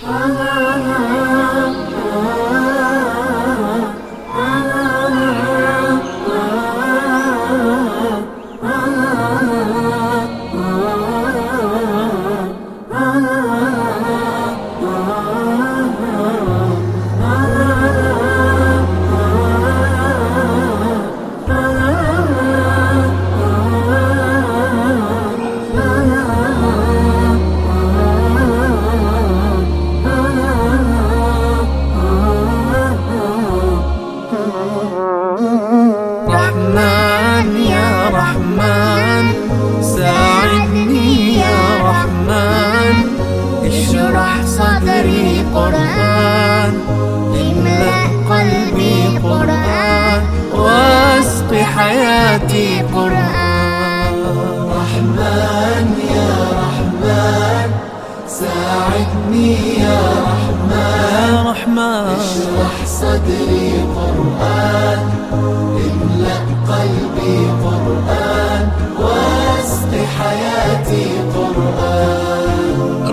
Allah, Allah. قرآن املأ قلبي قرآن. واسق حياتي قرآن. رحمن يا رحمن. ساعدني يا رحمن. يا رحمن. اشرح صدري قرآن.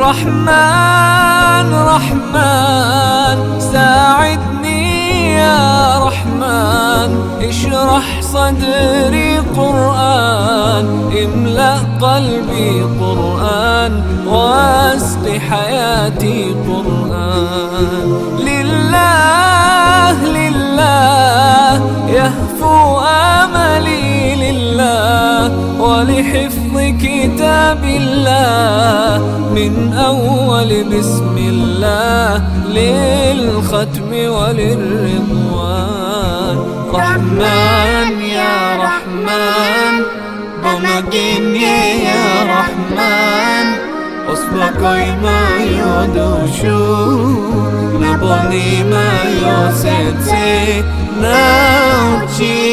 رحمن رحمن ساعدني يا رحمن. اشرح صدري قرآن املأ قلبي قرآن واسق حياتي قرآن. لله لله يهفو أملي لله ولحفظ كتاب الله من أول بسم الله للختم وللرضوان. رحمن يا رحمن بمجن يا رحمن. أصبحك ما يدوشو نبني ما يوسيتي نوتي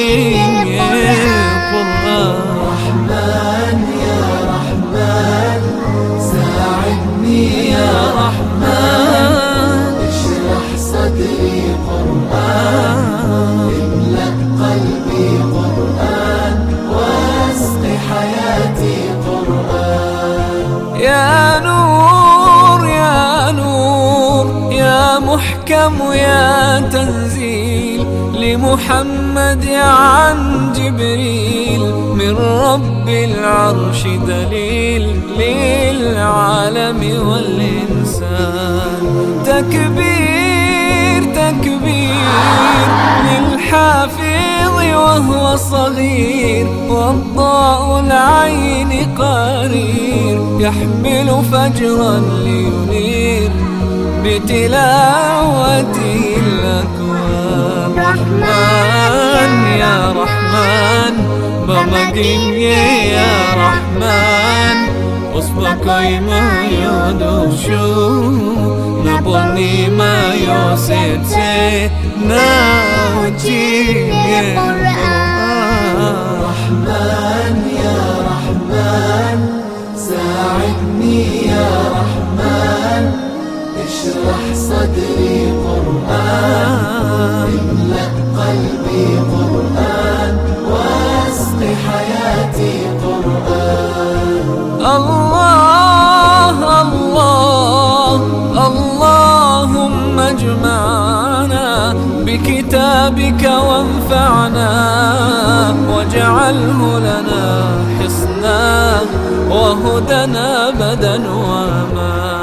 يا محكم يا تنزيل لمحمد عن جبريل من رب العرش دليل للعالم والإنسان. تكبير تكبير للحافظ وهو صغير والضاء العين قرير يحمل فجرا لينير. بتلاوته الأكوان رحمن يا رحمن بمجين يا رحمن. أصبك ما يدوشو نبني ما يوسيتي ناوتي رحمن يا رحمن ساعدني يا رحمن. اشرح صدري قرآن. املأ قلبي قرآن. واسق حياتي قرآن. الله الله اللهم اجمعنا بكتابك وانفعنا. واجعله لنا حصنا وهدنا بدا وما